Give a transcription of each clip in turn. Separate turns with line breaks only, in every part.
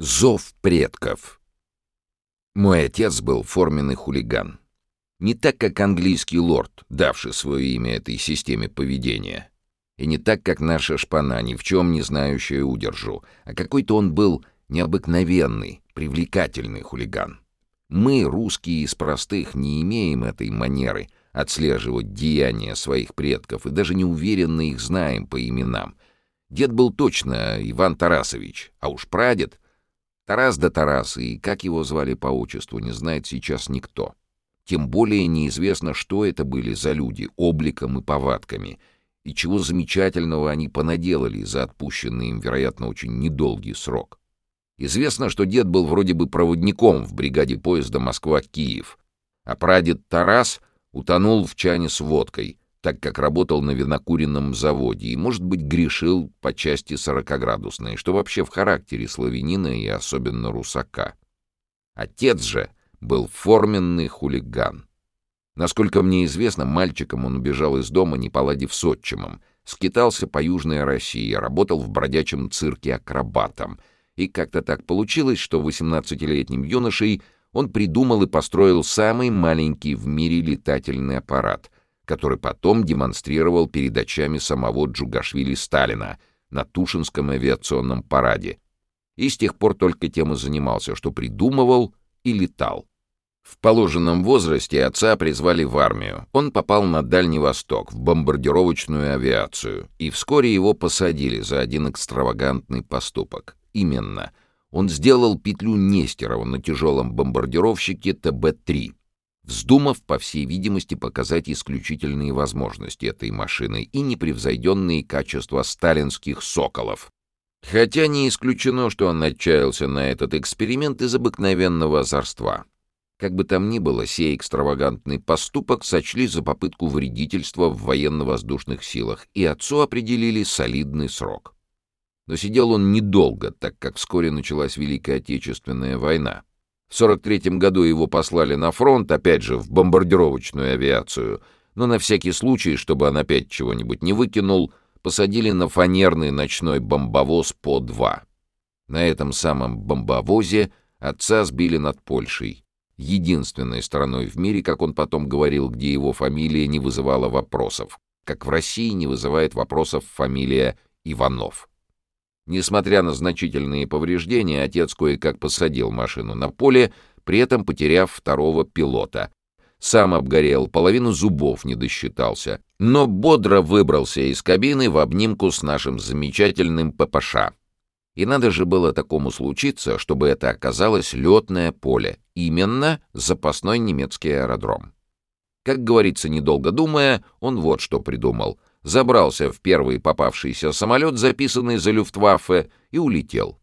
Зов предков. Мой отец был форменный хулиган. Не так, как английский лорд, давший свое имя этой системе поведения. И не так, как наша шпана, ни в чем не знающая удержу, а какой-то он был необыкновенный, привлекательный хулиган. Мы, русские из простых, не имеем этой манеры отслеживать деяния своих предков и даже неуверенно их знаем по именам. Дед был точно Иван Тарасович, а уж прадед — Тарас да Тарас, и как его звали по отчеству, не знает сейчас никто. Тем более неизвестно, что это были за люди, обликом и повадками, и чего замечательного они понаделали за отпущенный им, вероятно, очень недолгий срок. Известно, что дед был вроде бы проводником в бригаде поезда Москва-Киев, а прадед Тарас утонул в чане с водкой, так как работал на винокуренном заводе и, может быть, грешил по части сорокоградусной, что вообще в характере славянина и особенно русака. Отец же был форменный хулиган. Насколько мне известно, мальчиком он убежал из дома, не поладив с отчимом, скитался по Южной России, работал в бродячем цирке акробатом, и как-то так получилось, что 18-летним юношей он придумал и построил самый маленький в мире летательный аппарат — который потом демонстрировал перед очами самого Джугашвили Сталина на Тушинском авиационном параде. И с тех пор только тем и занимался, что придумывал и летал. В положенном возрасте отца призвали в армию. Он попал на Дальний Восток, в бомбардировочную авиацию, и вскоре его посадили за один экстравагантный поступок. Именно, он сделал петлю Нестерова на тяжелом бомбардировщике ТБ-3, вздумав, по всей видимости, показать исключительные возможности этой машины и непревзойденные качества сталинских «Соколов». Хотя не исключено, что он отчаялся на этот эксперимент из обыкновенного озорства. Как бы там ни было, сей экстравагантный поступок сочли за попытку вредительства в военно-воздушных силах, и отцу определили солидный срок. Но сидел он недолго, так как вскоре началась Великая Отечественная война. В 43 году его послали на фронт, опять же, в бомбардировочную авиацию, но на всякий случай, чтобы он опять чего-нибудь не выкинул, посадили на фанерный ночной бомбовоз по-2. На этом самом бомбовозе отца сбили над Польшей, единственной страной в мире, как он потом говорил, где его фамилия не вызывала вопросов, как в России не вызывает вопросов фамилия Иванов. Несмотря на значительные повреждения, отец кое-как посадил машину на поле, при этом потеряв второго пилота. Сам обгорел, половину зубов не досчитался, но бодро выбрался из кабины в обнимку с нашим замечательным ППШ. И надо же было такому случиться, чтобы это оказалось летное поле, именно запасной немецкий аэродром. Как говорится, недолго думая, он вот что придумал — забрался в первый попавшийся самолет, записанный за Люфтваффе, и улетел.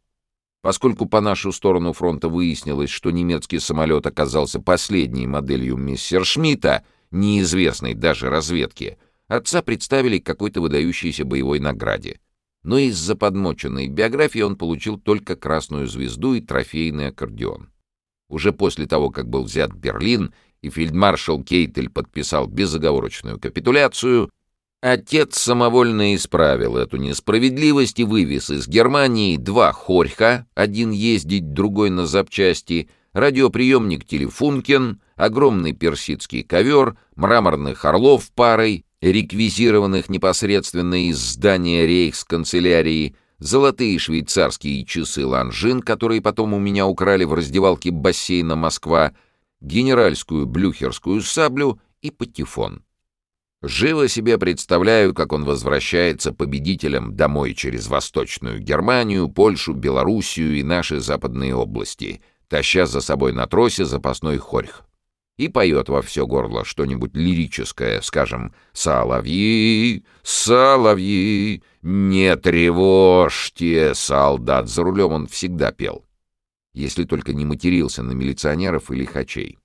Поскольку по нашу сторону фронта выяснилось, что немецкий самолет оказался последней моделью Мессершмитта, неизвестной даже разведке, отца представили к какой-то выдающейся боевой награде. Но из-за подмоченной биографии он получил только красную звезду и трофейный аккордеон. Уже после того, как был взят Берлин, и фельдмаршал Кейтель подписал безоговорочную капитуляцию, Отец самовольно исправил эту несправедливость и вывез из Германии два хорьха, один ездить, другой на запчасти, радиоприемник «Телефункен», огромный персидский ковер, мраморных орлов парой, реквизированных непосредственно из здания рейхсканцелярии, золотые швейцарские часы «Ланжин», которые потом у меня украли в раздевалке бассейна «Москва», генеральскую блюхерскую саблю и патефон. Живо себе представляю, как он возвращается победителем домой через Восточную Германию, Польшу, Белоруссию и наши западные области, таща за собой на тросе запасной хорьх. И поет во все горло что-нибудь лирическое, скажем, «Соловьи, соловьи, не тревожьте, солдат». За рулем он всегда пел, если только не матерился на милиционеров или хачей.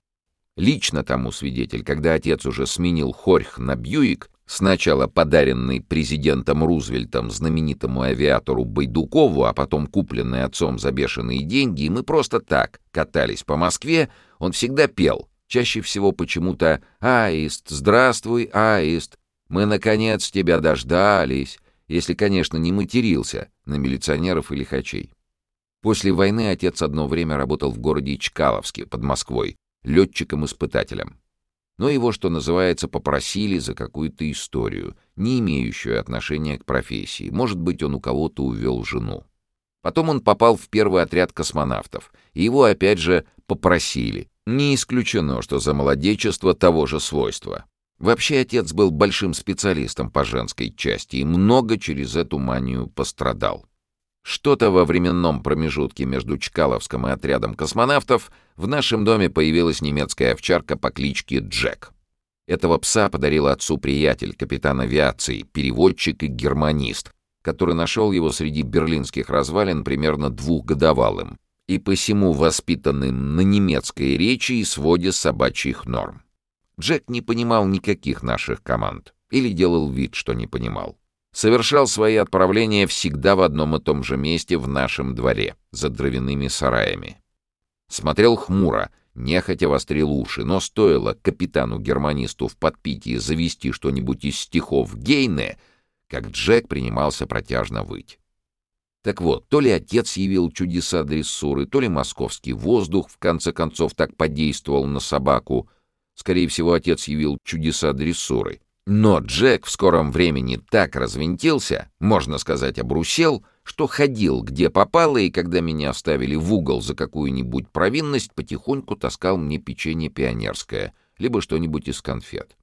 Лично тому свидетель, когда отец уже сменил Хорьх на Бьюик, сначала подаренный президентом Рузвельтом знаменитому авиатору Байдукову, а потом купленный отцом за бешеные деньги, и мы просто так катались по Москве, он всегда пел, чаще всего почему-то «Аист, здравствуй, Аист, мы, наконец, тебя дождались», если, конечно, не матерился на милиционеров или хачей. После войны отец одно время работал в городе Чкаловске под Москвой, летчиком-испытателем. Но его, что называется, попросили за какую-то историю, не имеющую отношения к профессии. Может быть, он у кого-то увел жену. Потом он попал в первый отряд космонавтов, и его опять же попросили. Не исключено, что за молодечество того же свойства. Вообще отец был большим специалистом по женской части и много через эту манию пострадал. Что-то во временном промежутке между Чкаловским и отрядом космонавтов в нашем доме появилась немецкая овчарка по кличке Джек. Этого пса подарил отцу приятель, капитан авиации, переводчик и германист, который нашел его среди берлинских развалин примерно двухгодовалым и посему воспитанным на немецкой речи и своде собачьих норм. Джек не понимал никаких наших команд или делал вид, что не понимал. Совершал свои отправления всегда в одном и том же месте в нашем дворе, за дровяными сараями. Смотрел хмуро, нехотя вострил уши, но стоило капитану-германисту в подпитии завести что-нибудь из стихов Гейне, как Джек принимался протяжно выть. Так вот, то ли отец явил чудеса дрессуры, то ли московский воздух в конце концов так подействовал на собаку. Скорее всего, отец явил чудеса дрессуры. Но Джек в скором времени так развинтился, можно сказать, обрусел, что ходил где попало, и когда меня оставили в угол за какую-нибудь провинность, потихоньку таскал мне печенье пионерское, либо что-нибудь из конфет.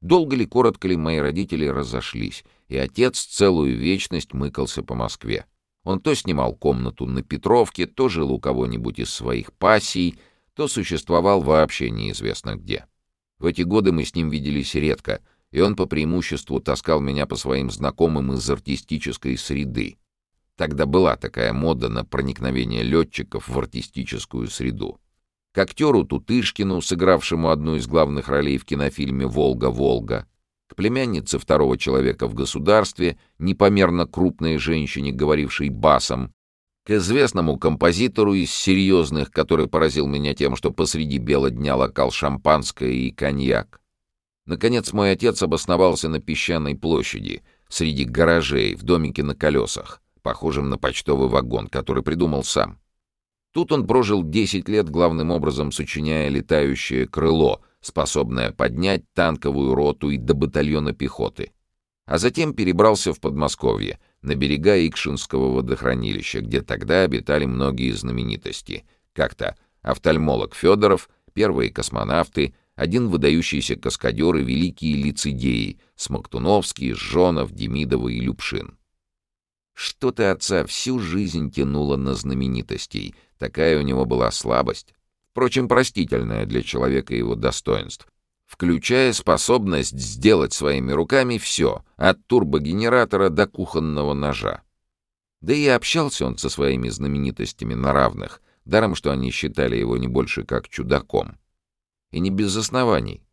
Долго ли, коротко ли мои родители разошлись, и отец целую вечность мыкался по Москве. Он то снимал комнату на Петровке, то жил у кого-нибудь из своих пассий, то существовал вообще неизвестно где. В эти годы мы с ним виделись редко, и он по преимуществу таскал меня по своим знакомым из артистической среды. Тогда была такая мода на проникновение летчиков в артистическую среду. К актеру Тутышкину, сыгравшему одну из главных ролей в кинофильме «Волга-Волга», к племяннице второго человека в государстве, непомерно крупной женщине, говорившей басом, к известному композитору из серьезных, который поразил меня тем, что посреди бела дня локал шампанское и коньяк. Наконец мой отец обосновался на песчаной площади, среди гаражей, в домике на колесах, похожем на почтовый вагон, который придумал сам. Тут он прожил 10 лет, главным образом сочиняя «Летающее крыло», способная поднять танковую роту и до батальона пехоты. А затем перебрался в Подмосковье, на берега Икшинского водохранилища, где тогда обитали многие знаменитости. Как-то офтальмолог Федоров, первые космонавты, один выдающийся каскадер и великие лицедеи — Смоктуновский, Жонов, Демидова и Любшин. Что-то отца всю жизнь тянуло на знаменитостей, такая у него была слабость впрочем, простительное для человека его достоинств, включая способность сделать своими руками все, от турбогенератора до кухонного ножа. Да и общался он со своими знаменитостями на равных, даром что они считали его не больше как чудаком. И не без оснований.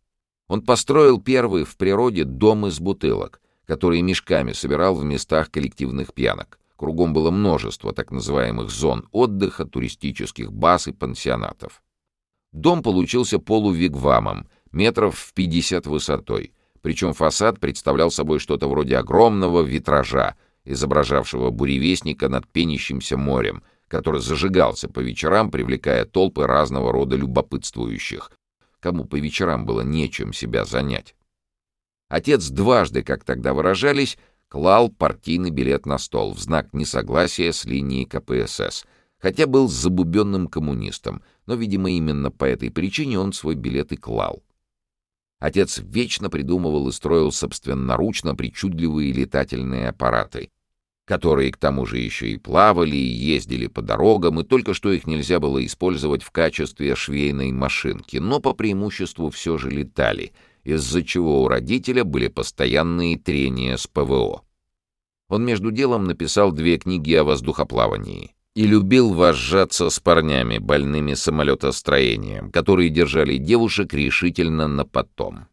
Он построил первый в природе дом из бутылок, который мешками собирал в местах коллективных пьянок. Кругом было множество так называемых зон отдыха, туристических баз и пансионатов. Дом получился полувигвамом, метров в 50 высотой, причем фасад представлял собой что-то вроде огромного витража, изображавшего буревестника над пенящимся морем, который зажигался по вечерам, привлекая толпы разного рода любопытствующих, кому по вечерам было нечем себя занять. Отец дважды, как тогда выражались, клал партийный билет на стол в знак несогласия с линией КПСС — хотя был забубенным коммунистом, но, видимо, именно по этой причине он свой билет и клал. Отец вечно придумывал и строил собственноручно причудливые летательные аппараты, которые к тому же еще и плавали, и ездили по дорогам, и только что их нельзя было использовать в качестве швейной машинки, но по преимуществу все же летали, из-за чего у родителя были постоянные трения с ПВО. Он между делом написал две книги о воздухоплавании — и любил возжаться с парнями, больными самолетостроением, которые держали девушек решительно на потом.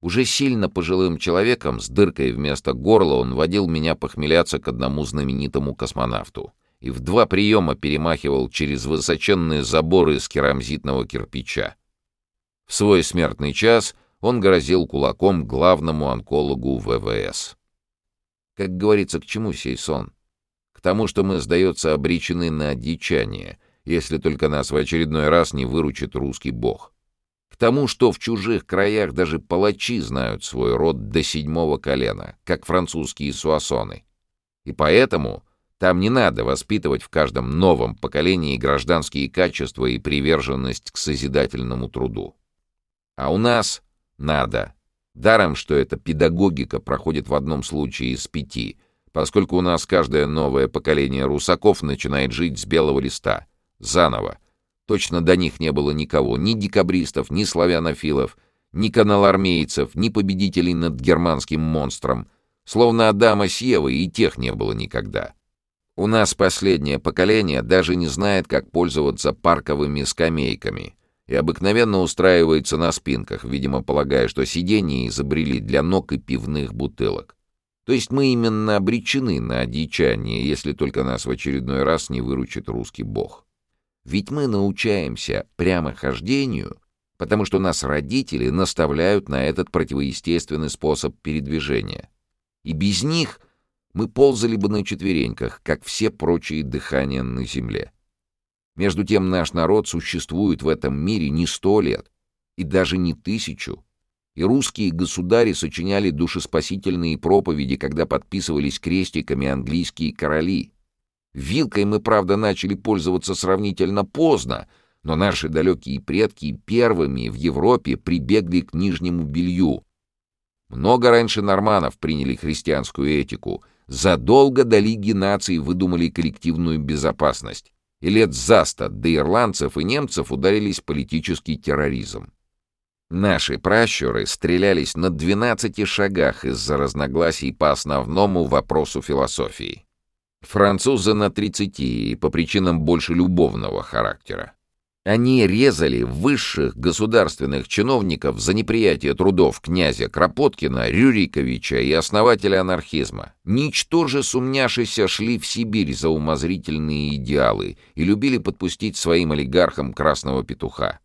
Уже сильно пожилым человеком с дыркой вместо горла он водил меня похмеляться к одному знаменитому космонавту и в два приема перемахивал через высоченные заборы из керамзитного кирпича. В свой смертный час он грозил кулаком главному онкологу ВВС. Как говорится, к чему сей сон? к тому, что мы, сдается, обречены на одичание, если только нас в очередной раз не выручит русский бог. К тому, что в чужих краях даже палачи знают свой род до седьмого колена, как французские суассоны. И поэтому там не надо воспитывать в каждом новом поколении гражданские качества и приверженность к созидательному труду. А у нас надо. Даром, что эта педагогика проходит в одном случае из пяти, поскольку у нас каждое новое поколение русаков начинает жить с белого листа, заново. Точно до них не было никого, ни декабристов, ни славянофилов, ни каналармейцев, ни победителей над германским монстром. Словно Адама с Евой и тех не было никогда. У нас последнее поколение даже не знает, как пользоваться парковыми скамейками и обыкновенно устраивается на спинках, видимо, полагая, что сиденья изобрели для ног и пивных бутылок. То есть мы именно обречены на одичание, если только нас в очередной раз не выручит русский бог. Ведь мы научаемся прямохождению, потому что нас родители наставляют на этот противоестественный способ передвижения. И без них — мы ползали бы на четвереньках, как все прочие дыхания на земле. Между тем наш народ существует в этом мире не сто лет, и даже не тысячу. И русские государи сочиняли душеспасительные проповеди, когда подписывались крестиками английские короли. Вилкой мы, правда, начали пользоваться сравнительно поздно, но наши далекие предки первыми в Европе прибегли к нижнему белью. Много раньше норманов приняли христианскую этику — задолго до Лиги наций выдумали коллективную безопасность, и лет за сто до ирландцев и немцев ударились политический терроризм. Наши пращуры стрелялись на 12 шагах из-за разногласий по основному вопросу философии. Французы на 30 и по причинам больше любовного характера. Они резали высших государственных чиновников за неприятие трудов князя Кропоткина, Рюриковича и основателя анархизма. Ничтоже сумняшися шли в Сибирь за умозрительные идеалы и любили подпустить своим олигархам красного петуха.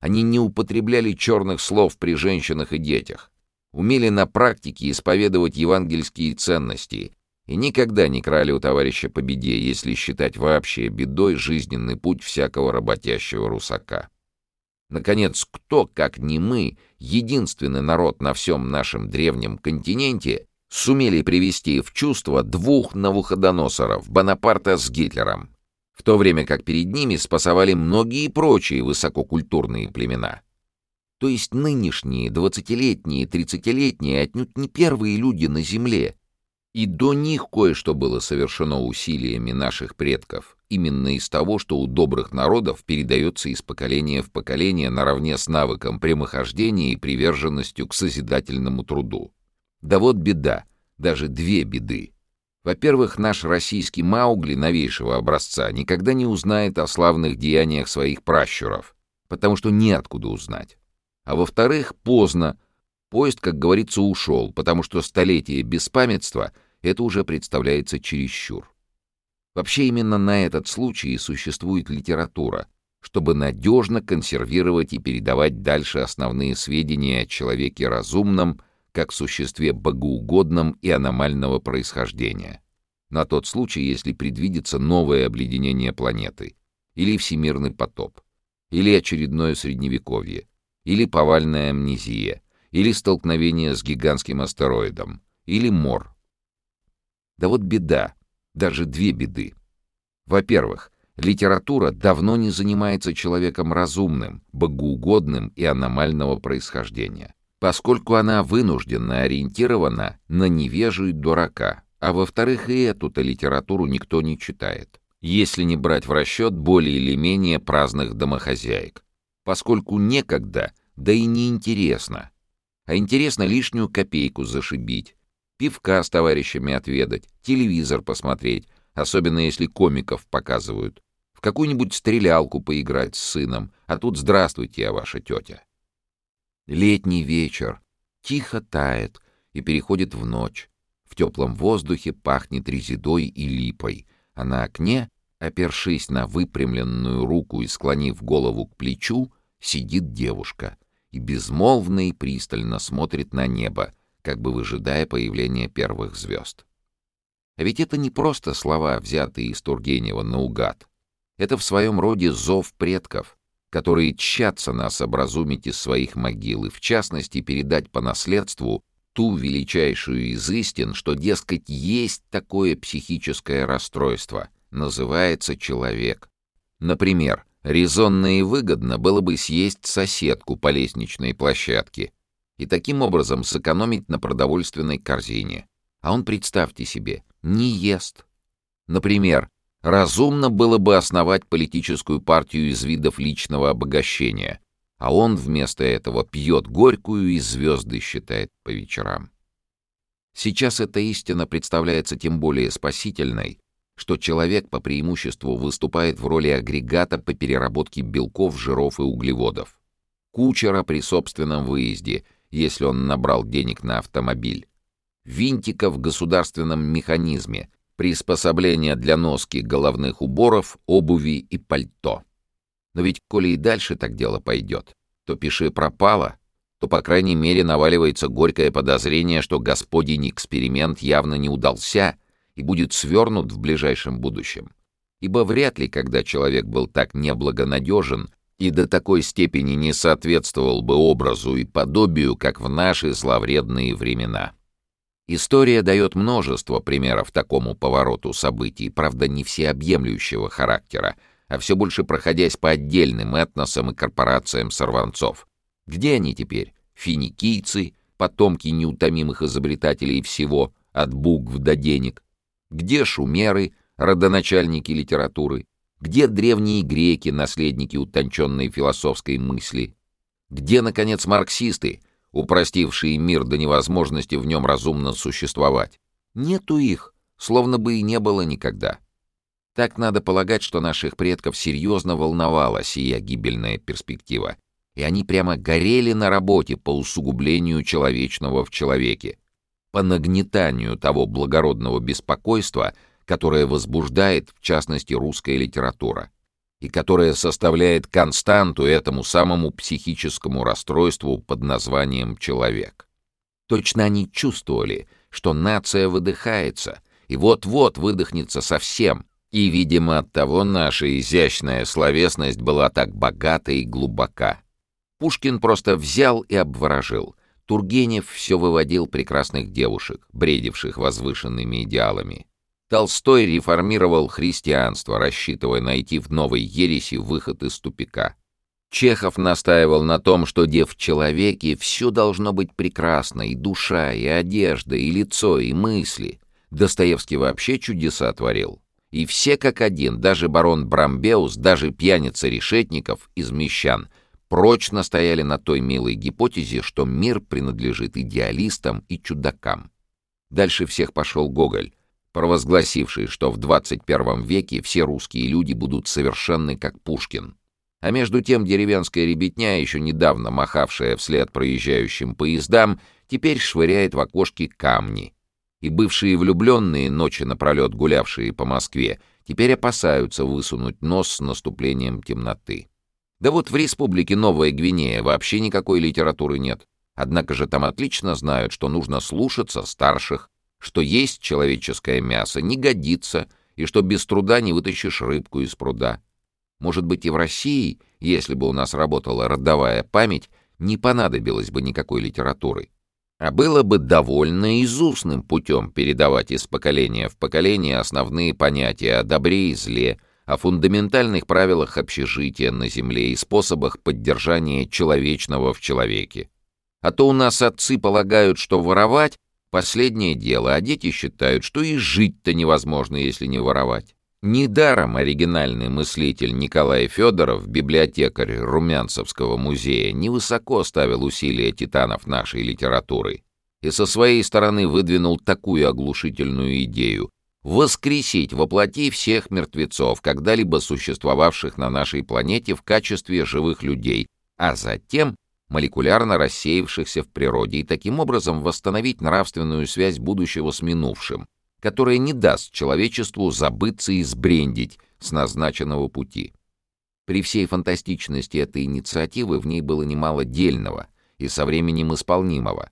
Они не употребляли черных слов при женщинах и детях, умели на практике исповедовать евангельские ценности и никогда не крали у товарища по беде, если считать вообще бедой жизненный путь всякого работящего русака. Наконец, кто, как не мы, единственный народ на всем нашем древнем континенте, сумели привести в чувство двух навуходоносоров, Бонапарта с Гитлером, в то время как перед ними спасовали многие прочие высококультурные племена. То есть нынешние двадцатилетние, тридцатилетние отнюдь не первые люди на Земле, и до них кое-что было совершено усилиями наших предков, именно из того, что у добрых народов передается из поколения в поколение наравне с навыком прямохождения и приверженностью к созидательному труду. Да вот беда, даже две беды. Во-первых, наш российский Маугли новейшего образца никогда не узнает о славных деяниях своих пращуров, потому что неоткуда узнать. А во-вторых, поздно, Поезд, как говорится, ушел, потому что столетие беспамятства — это уже представляется чересчур. Вообще именно на этот случай и существует литература, чтобы надежно консервировать и передавать дальше основные сведения о человеке разумном, как существе богоугодном и аномального происхождения. На тот случай, если предвидится новое обледенение планеты, или всемирный потоп, или очередное средневековье, или повальная амнезия — или столкновение с гигантским астероидом, или мор. Да вот беда, даже две беды. Во-первых, литература давно не занимается человеком разумным, богоугодным и аномального происхождения, поскольку она вынужденно ориентирована на невежу и дурака, а во-вторых, и эту-то литературу никто не читает, если не брать в расчет более или менее праздных домохозяек, поскольку некогда, да и неинтересно, а интересно лишнюю копейку зашибить, пивка с товарищами отведать, телевизор посмотреть, особенно если комиков показывают, в какую-нибудь стрелялку поиграть с сыном, а тут «Здравствуйте, я ваша тетя». Летний вечер. Тихо тает и переходит в ночь. В теплом воздухе пахнет резидой и липой, а на окне, опершись на выпрямленную руку и склонив голову к плечу, сидит девушка — и безмолвно и пристально смотрит на небо, как бы выжидая появления первых звезд. А ведь это не просто слова, взятые из Тургенева наугад. Это в своем роде зов предков, которые тщатся нас образумить из своих могил и, в частности, передать по наследству ту величайшую из истин, что, дескать, есть такое психическое расстройство, называется человек. Например, резонно и выгодно было бы съесть соседку по лестничной площадке и таким образом сэкономить на продовольственной корзине. А он, представьте себе, не ест. Например, разумно было бы основать политическую партию из видов личного обогащения, а он вместо этого пьет горькую и звезды считает по вечерам. Сейчас эта истина представляется тем более спасительной, что человек по преимуществу выступает в роли агрегата по переработке белков, жиров и углеводов. Кучера при собственном выезде, если он набрал денег на автомобиль. Винтика в государственном механизме, приспособления для носки головных уборов, обуви и пальто. Но ведь коли и дальше так дело пойдет, то пиши пропало, то, по крайней мере, наваливается горькое подозрение, что господень эксперимент явно не удался и будет свернут в ближайшем будущем. Ибо вряд ли, когда человек был так неблагонадежен и до такой степени не соответствовал бы образу и подобию, как в наши зловредные времена. История дает множество примеров такому повороту событий, правда, не всеобъемлющего характера, а все больше проходясь по отдельным этносам и корпорациям сорванцов. Где они теперь? Финикийцы, потомки неутомимых изобретателей всего, от букв до денег. Где шумеры, родоначальники литературы? Где древние греки, наследники утонченной философской мысли? Где, наконец, марксисты, упростившие мир до невозможности в нем разумно существовать. Нету их, словно бы и не было никогда. Так надо полагать, что наших предков серьезно волновала сия гибельная перспектива, и они прямо горели на работе по усугублению человечного в человеке, по нагнетанию того благородного беспокойства, которое возбуждает, в частности, русская литература и которая составляет константу этому самому психическому расстройству под названием «человек». Точно они чувствовали, что нация выдыхается, и вот-вот выдохнется совсем, и, видимо, оттого наша изящная словесность была так богата и глубока. Пушкин просто взял и обворожил. Тургенев все выводил прекрасных девушек, бредивших возвышенными идеалами. Толстой реформировал христианство, рассчитывая найти в новой ереси выход из тупика. Чехов настаивал на том, что где в человеке все должно быть прекрасно, и душа, и одежда, и лицо, и мысли. Достоевский вообще чудеса творил. И все как один, даже барон Брамбеус, даже пьяница Решетников из «Мещан», прочно стояли на той милой гипотезе, что мир принадлежит идеалистам и чудакам. Дальше всех пошел Гоголь, провозгласивший, что в 21 веке все русские люди будут совершенны как Пушкин. А между тем деревенская ребятня, еще недавно махавшая вслед проезжающим поездам, теперь швыряет в окошки камни. И бывшие влюбленные, ночи напролет гулявшие по Москве, теперь опасаются высунуть нос с наступлением темноты. Да вот в республике Новая Гвинея вообще никакой литературы нет. Однако же там отлично знают, что нужно слушаться старших, что есть человеческое мясо не годится и что без труда не вытащишь рыбку из пруда. Может быть, и в России, если бы у нас работала родовая память, не понадобилось бы никакой литературы. А было бы довольно изустным путем передавать из поколения в поколение основные понятия о добре и зле, о фундаментальных правилах общежития на Земле и способах поддержания человечного в человеке. А то у нас отцы полагают, что воровать Последнее дело, а дети считают, что и жить-то невозможно, если не воровать. Недаром оригинальный мыслитель Николай Федоров, библиотекарь Румянцевского музея, невысоко ставил усилия титанов нашей литературы и со своей стороны выдвинул такую оглушительную идею — воскресить воплоти всех мертвецов, когда-либо существовавших на нашей планете в качестве живых людей, а затем молекулярно рассеявшихся в природе, и таким образом восстановить нравственную связь будущего с минувшим, которая не даст человечеству забыться и сбрендить с назначенного пути. При всей фантастичности этой инициативы в ней было немало дельного и со временем исполнимого.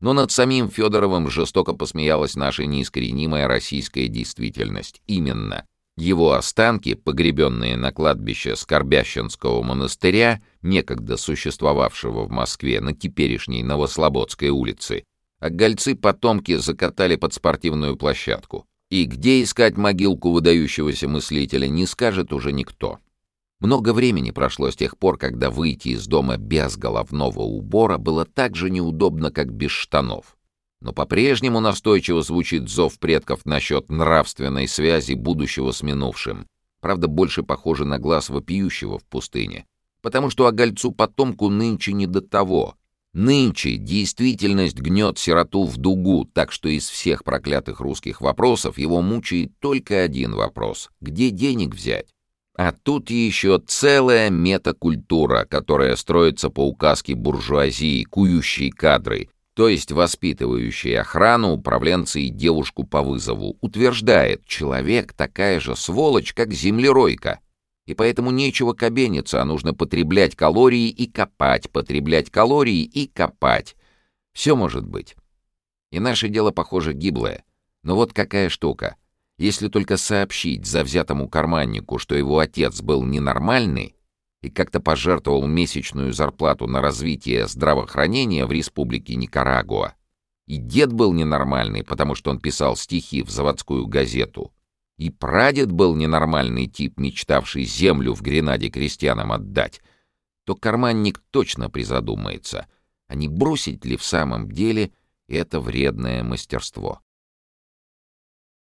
Но над самим Федоровым жестоко посмеялась наша неискоренимая российская действительность. Именно. Его останки, погребенные на кладбище Скорбященского монастыря, некогда существовавшего в Москве на теперешней Новослободской улице, а гольцы-потомки закатали под спортивную площадку. И где искать могилку выдающегося мыслителя, не скажет уже никто. Много времени прошло с тех пор, когда выйти из дома без головного убора было так же неудобно, как без штанов. Но по-прежнему настойчиво звучит зов предков насчет нравственной связи будущего с минувшим. Правда, больше похоже на глаз вопиющего в пустыне. Потому что огольцу-потомку нынче не до того. Нынче действительность гнет сироту в дугу, так что из всех проклятых русских вопросов его мучает только один вопрос — где денег взять? А тут еще целая метакультура, которая строится по указке буржуазии, кующей кадры, то есть воспитывающей охрану, управленца и девушку по вызову, утверждает, человек такая же сволочь, как землеройка. И поэтому нечего кабениться, а нужно потреблять калории и копать, потреблять калории и копать. Все может быть. И наше дело, похоже, гиблое. Но вот какая штука — если только сообщить завзятому карманнику, что его отец был ненормальный и как-то пожертвовал месячную зарплату на развитие здравоохранения в республике Никарагуа, и дед был ненормальный, потому что он писал стихи в заводскую газету, и прадед был ненормальный тип, мечтавший землю в Гренаде крестьянам отдать, то карманник точно призадумается, а не бросить ли в самом деле это вредное мастерство.